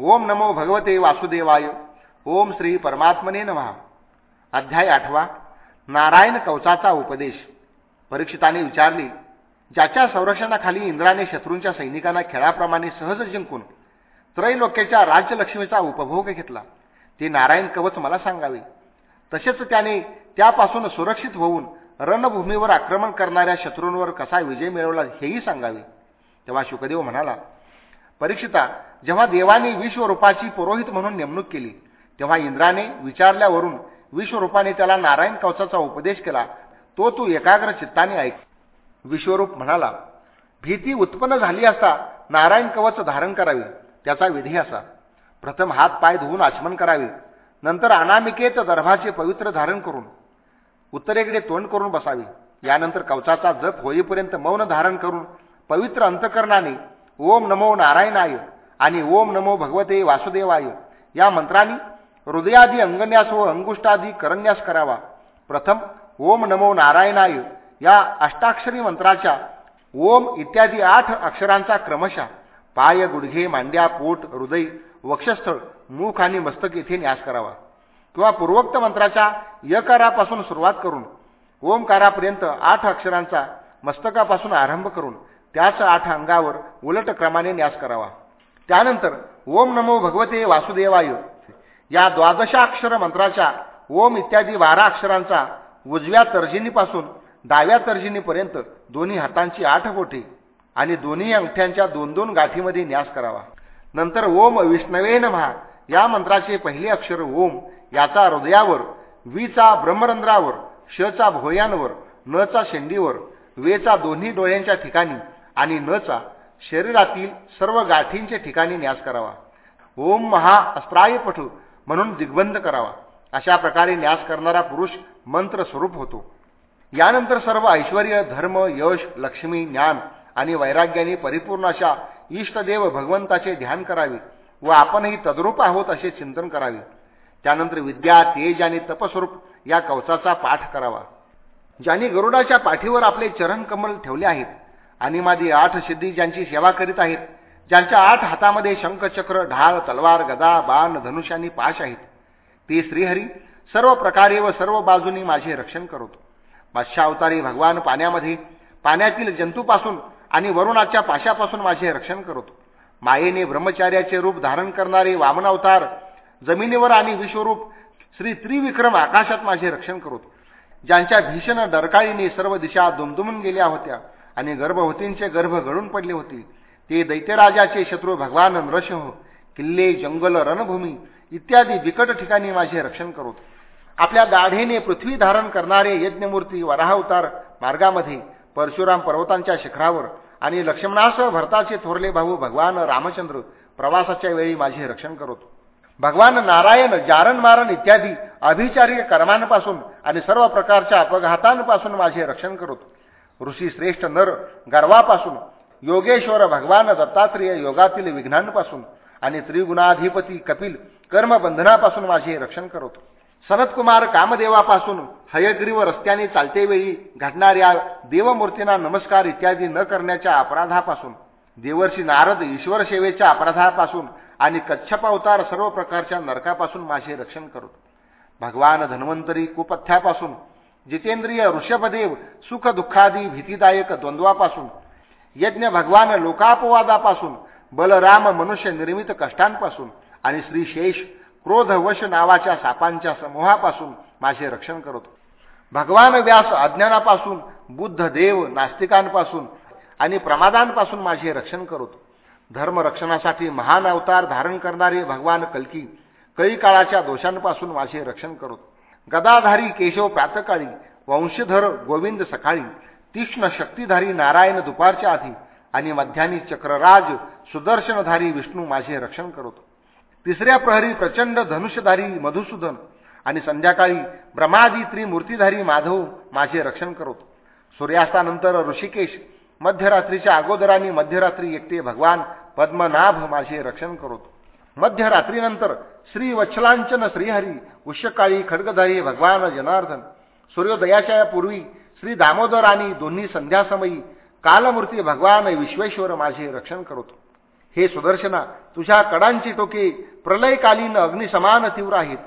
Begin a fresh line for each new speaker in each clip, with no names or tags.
ओम नमो भगवते वासुदेवाय. ओम श्री परमात्मने नमहा अध्याय आठवा. नारायण कवचाचा उपदेश. परीक्षिताने विचारली ज्याच्या संरक्षणाखाली इंद्राने शत्रूंच्या सैनिकांना खेळाप्रमाणे सहज जिंकून त्रैलोक्याच्या राज्यलक्ष्मीचा उपभोग घेतला. ते नारायण कवच मला सांगावे. तसेच त्याने त्यापासून सुरक्षित होऊन रणभूमीवर आक्रमण करणाऱ्या शत्रूंवर कसा विजय मिळवला हेही सांगावे. तेव्हा शुकदेव म्हणाला परीक्षिता जेव्हा देवाने विश्वरूपाची पुरोहित म्हणून नेमणूक केली तेव्हा इंद्राने विचारल्यावरून विश्वरूपाने त्याला नारायण कवचाचा उपदेश केला. तो तू एकाग्र चित्ताने ऐक. विश्वरूप म्हणाला भीती उत्पन्न झाली असता नारायण कवच धारण करावे त्याचा विधी असा. प्रथम हात पाय धुवून आचमन करावे नंतर अनामिकेत दर्भाचे पवित्र धारण करून उत्तरेकडे तोंड करून बसावे. यानंतर कवचाचा जप होईपर्यंत मौन धारण करून पवित्र अंतकरणाने ओम नमो नारायणाय आणि ओम नमो भगवते वासुदेवाय. या मंत्रांनी हृदयादी अंगन्यास व अंगुष्टादी करन्यास करावा. प्रथम ओम नमो नारायणाय या अष्टाक्षरी मंत्राच्या ओम इत्यादी आठ अक्षरांचा क्रमशः पाय गुडघे मांड्या पोट हृदय वक्षस्थळ मुख आणि मस्तक येथे न्यास करावा. किंवा पूर्वोक्त मंत्राच्या यकारापासून सुरुवात करून ओमकारापर्यंत आठ अक्षरांचा मस्तकापासून आरंभ करून त्याच आठ अंगावर उलट क्रमाने न्यास करावा. त्यानंतर ओम नमो भगवते वासुदेवाय. या द्वादशाक्षर मंत्राच्या ओम इत्यादी बारा अक्षरांचा उजव्या तर्जिनीपासून डाव्या तर्जिनीपर्यंत दोन्ही हातांची आठ बोटे आणि दोन्ही अंगठ्यांच्या दोन दोन गाठीमध्ये न्यास करावा. नंतर ओम विष्णवे महा या मंत्राचे पहिले अक्षर ओम याचा हृदयावर वीचा ब्रह्मरंध्रावर शचा भोयांवर नचा शेंडीवर वेचा दोन्ही डोळ्यांच्या ठिकाणी आणि नचा शरीरातील सर्व गाठींच्या ठिकाणी न्यास करावा. ओम महा अस्त्रायपठू म्हणून दिग्बंध करावा. अशा प्रकारे न्यास करणारा पुरुष मंत्र स्वरूप होतो. यानंतर सर्व ऐश्वर धर्म यश लक्ष्मी ज्ञान आणि वैराग्याने परिपूर्ण अशा इष्टदेव भगवंताचे ध्यान करावे व आपणही तद्रूप आहोत असे चिंतन करावे. त्यानंतर विद्या तेज आणि तपस्वरूप या कवचाचा पाठ करावा. ज्यांनी गरुडाच्या पाठीवर आपले चरण कमल ठेवले आहेत आणि माझी आठ सिद्धी ज्यांची सेवा करीत आहेत ज्यांच्या आठ हातामध्ये शंखचक्र ढाळ तलवार गदा बाण धनुष आणि पाश आहेत ते श्रीहरी सर्व प्रकारे व सर्व बाजूनी माझे रक्षण करतो. मत्स्यावतारी भगवान पाण्यामध्ये पाण्यातील जंतूपासून आणि वरुणाच्या पाशापासून माझे रक्षण करतो. मायेने ब्रह्मचार्याचे रूप धारण करणारे वामनावतार जमिनीवर आणि विश्वरूप श्री त्रिविक्रम आकाशात माझे रक्षण करतो. ज्यांच्या भीषण डरकाळीने सर्व दिशा दुमदुमून गेल्या होत्या आणि गर्भवतींचे गर्भ गळून पडले होते. ते दैत्यराजाचे शत्रू भगवान नृसिंह किल्ले जंगल रणभूमी इत्यादी बिकट ठिकाणी माझे रक्षण करत. आपल्या दाढेने पृथ्वी धारण करणारे यज्ञमूर्ती वराहावतार मार्गामध्ये परशुराम पर्वतांच्या शिखरावर आणि लक्ष्मणासह भरताचे थोरले भाऊ भगवान रामचंद्र प्रवासाच्या वेळी माझे रक्षण करोत. भगवान नारायण जारण मारण इत्यादी अभिचारी कर्मांपासून आणि सर्व प्रकारच्या अपघातांपासून माझे रक्षण करतो. ऋषी श्रेष्ठ नर गर्वापासून योगेश्वर भगवान दत्तात्रेय योगातील विघ्नांपासून आणि त्रिगुणाधिपती कपिल कर्मबंधनापासून माझे रक्षण करतो. सनतकुमार कामदेवापासून हयग्रीव रस्त्याने चालतेवेळी घडणाऱ्या देवमूर्तींना नमस्कार इत्यादी न करण्याच्या अपराधापासून देवर्षी नारद ईश्वर सेवेच्या अपराधापासून आणि कच्छपावतार सर्व प्रकारच्या नरकापासून माझे रक्षण करतो. भगवान धन्वंतरी कुपथ्यापासून जितेंद्रिय ऋषभदेव सुख दुःखादी भीतीदायक द्वंद्वापासून यज्ञ भगवान लोकापवादापासून बलराम मनुष्य निर्मित कष्टांपासून आणि श्री शेष क्रोधवश नावाच्या सापांच्या समूहापासून माझे रक्षण करतो भगवान व्यास अज्ञानापासून बुद्ध देव नास्तिकांपासून आणि प्रमादांपासून माझे रक्षण करतो धर्मरक्षणासाठी महान अवतार धारण करणारे भगवान कल्की कई काळाच्या दोषांपासून माझे रक्षण करतो गदाधारी केशव प्रातकाळी वंशधर गोविंद सकाळी तीक्ष्ण शक्तीधारी नारायण दुपारच्या आधी आणि मध्यानी चक्रराज सुदर्शनधारी विष्णू माझे रक्षण करतो. तिसऱ्या प्रहरी प्रचंड धनुष्यधारी मधुसूदन आणि संध्याकाळी ब्रह्मादी त्रिमूर्तीधारी माधव माझे रक्षण करतो. सूर्यास्तानंतर ऋषिकेश मध्यरात्रीच्या अगोदरांनी मध्यरात्री एकटे भगवान पद्मनाभ माझे रक्षण करतो. मध्यरात्रीनंतर श्री वच्छलांचन श्रीहरी उष्यकाळी खडगधारी भगवान जनार्दन सूर्योदयाच्या पूर्वी श्री दामोदर आणि दोन्ही संध्यासमयी कालमूर्ती भगवान विश्वेश्वर माझे रक्षण करतो. हे सुदर्शना तुझ्या कडांची टोके प्रलयकालीन अग्निसमान तीव्र आहेत.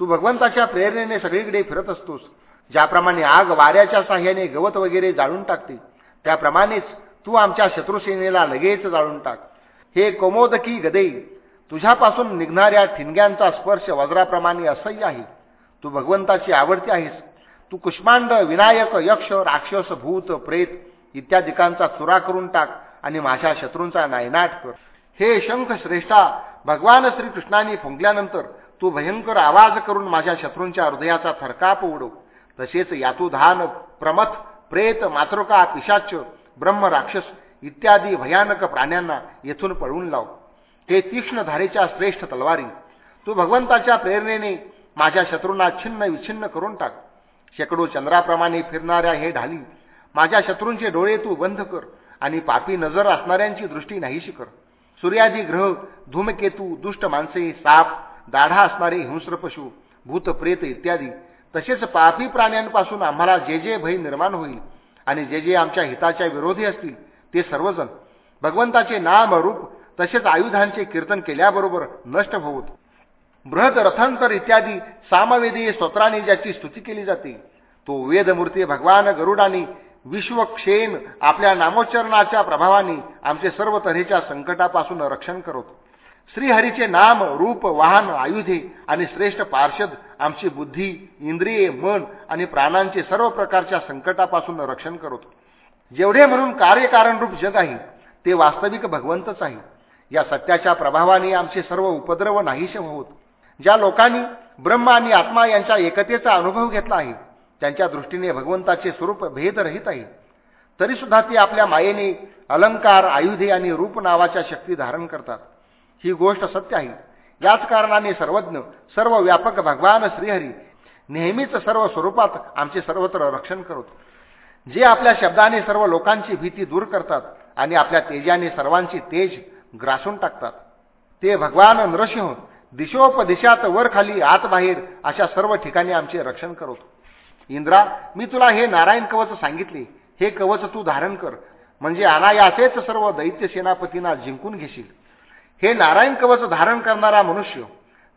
तू भगवंताच्या प्रेरणेने सगळीकडे फिरत असतोस. ज्याप्रमाणे आग वाऱ्याच्या साह्याने गवत वगैरे जाळून टाकते त्याप्रमाणेच तू आमच्या शत्रुसेनेला लगेच जाळून टाक. हे कोमोदकी गदे तुझ्यापासून निघणाऱ्या ठिणग्यांचा स्पर्श वज्राप्रमाणे असह्य आहे. तू भगवंताची आवडती आहेस. तू कुष्मांड विनायक यक्ष राक्षस भूत प्रेत इत्यादिकांचा चुरा करून टाक आणि माझ्या शत्रूंचा नायनाट कर. हे शंख श्रेष्ठा भगवान श्रीकृष्णाने फुंकल्यानंतर तू भयंकर आवाज करून माझ्या शत्रूंच्या हृदयाचा थरकाप उडव. तसेच यातुधान प्रमथ प्रेत मातृका पिशाच ब्रह्म राक्षस इत्यादी भयानक प्राण्यांना येथून पळून लाव. हे तीक्ष्ण धारेच्या श्रेष्ठ तलवारी. तू भगवंताच्या प्रेरणेने माझ्या शत्रूंना छिन्न विछिन्न करून टाक. शेकडो चंद्राप्रमाणे फिरणाऱ्या हे ढाली माझ्या शत्रूंचे डोळे तू बंद कर आणि पापी नजर असणाऱ्यांची दृष्टी नाहीशी कर. सूर्यादी ग्रह धूमकेतू दुष्ट माणसे साप दाढा असणारे हिंस्र पशु भूत प्रेत इत्यादी तसेच पापी प्राण्यांपासून आम्हाला जे जे भय निर्माण होईल आणि जे जे आमच्या हिताच्या विरोधी असतील ते सर्वजण भगवंताचे नाम रूप तसेच आयुधांचे कीर्तन केल्याबरोबर नष्ट होत बृहद रथांतर इत्यादी सामवेदी स्तोत्राने ज्याची स्तुती केली जाते तो वेदमूर्ती भगवान गरुडानी विश्वक्षेन आपल्या नामोच्चरणाच्या प्रभावाने आमचे सर्व तऱ्हेच्या संकटापासून रक्षण करतो. श्रीहरीचे नाम रूप वाहन आयुधे आणि श्रेष्ठ पार्षद आमची बुद्धी इंद्रिये मन आणि प्राणांचे सर्व प्रकारच्या संकटापासून रक्षण करतो. जेवढे म्हणून कार्यकारणरूप जग आहे ते वास्तविक भगवंतच आहे. या सत्याच्या प्रभावाने आमचे सर्व उपद्रव नाहीसे होत. ज्या लोकांनी ब्रह्म आणि आत्मा यांच्या एकतेचा अनुभव घेतला आहे त्यांच्या दृष्टीने भगवंताचे स्वरूप भेदरहित आहे. तरीसुद्धा ते आपल्या मायेने अलंकार आयुधे आणि रूप नावाच्या शक्ती धारण करतात. ही गोष्ट सत्य आहे. याच कारणाने सर्वज्ञ सर्व व्यापक भगवान श्रीहरी नेहमीच सर्व स्वरूपात आमचे सर्वत्र रक्षण करत. जे आपल्या शब्दाने सर्व लोकांची भीती दूर करतात आणि आपल्या तेजाने सर्वांची तेज ग्रासून टाकतात. ते भगवान नृसिंह दिशोपदिशात वर खाली आत बाहेर अशा सर्व ठिकाणी आमचे रक्षण करतो. इंद्रा मी तुला हे नारायण कवच सांगितले. हे कवच तू धारण कर. म्हणजे अनायासेच सर्व दैत्य सेनापतींना जिंकून घेशील. हे नारायण कवच धारण करणारा मनुष्य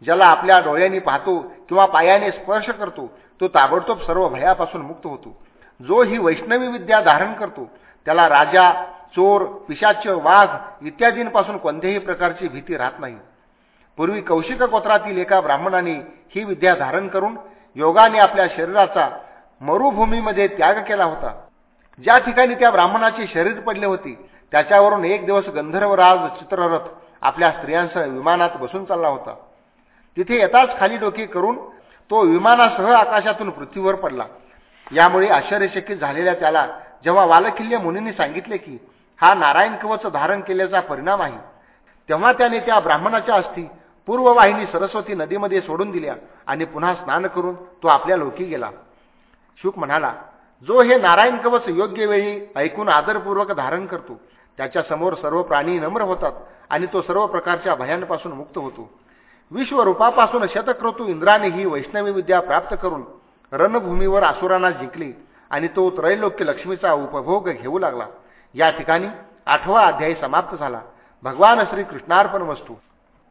ज्याला आपल्या डोळ्यांनी पाहतो किंवा पायाने स्पर्श करतो तो ताबडतोब सर्व भयापासून मुक्त होतो. जो ही वैष्णवी विद्या धारण करतो त्याला राजा चोर पिशाच वाघ इत्यादींपासून कोणत्याही प्रकारची भीती राहत नाही. पूर्वी कौशिक गोत्रातील एका ब्राह्मणाने ही विद्या धारण करून योगाने आपल्या शरीराचा मरुभूमीमध्ये त्याग केला होता. ज्या ठिकाणी त्या ब्राह्मणाचे शरीर पडले होते त्याच्यावरून एक दिवस गंधर्वराज चित्ररथ आपल्या स्त्रियांसह विमानात बसून चालला होता. तिथे येताच खाली डोकी करून तो विमानासह आकाशातून पृथ्वीवर पडला. यामुळे आश्चर्यचकित झालेल्या त्याला जेव्हा वालकिल्य मुनींनी सांगितले की हा नारायण कवच धारण केल्याचा परिणाम आहे. तेव्हा त्याने त्या ब्राह्मणाच्या अस्थी पूर्ववाहिनी सरस्वती नदीमध्ये सोडून दिल्या आणि पुन्हा स्नान करून तो आपल्या लोकी गेला. शुक म्हणाला जो हे नारायण कवच योग्य वेळी ऐकून आदरपूर्वक धारण करतो त्याच्यासमोर सर्व प्राणी नम्र होतात आणि तो सर्व प्रकारच्या भयांपासून मुक्त होतो. विश्वरूपापासून शतक्रतू इंद्राने ही वैष्णवी विद्या प्राप्त करून रणभूमीवर आसुरांना जिंकली आणि तो त्रैलोक्य लक्ष्मीचा उपभोग घेऊ लागला. या ठिकाणी आठवा अध्यायी समाप्त झाला. भगवान श्री कृष्णार्पण वस्तू.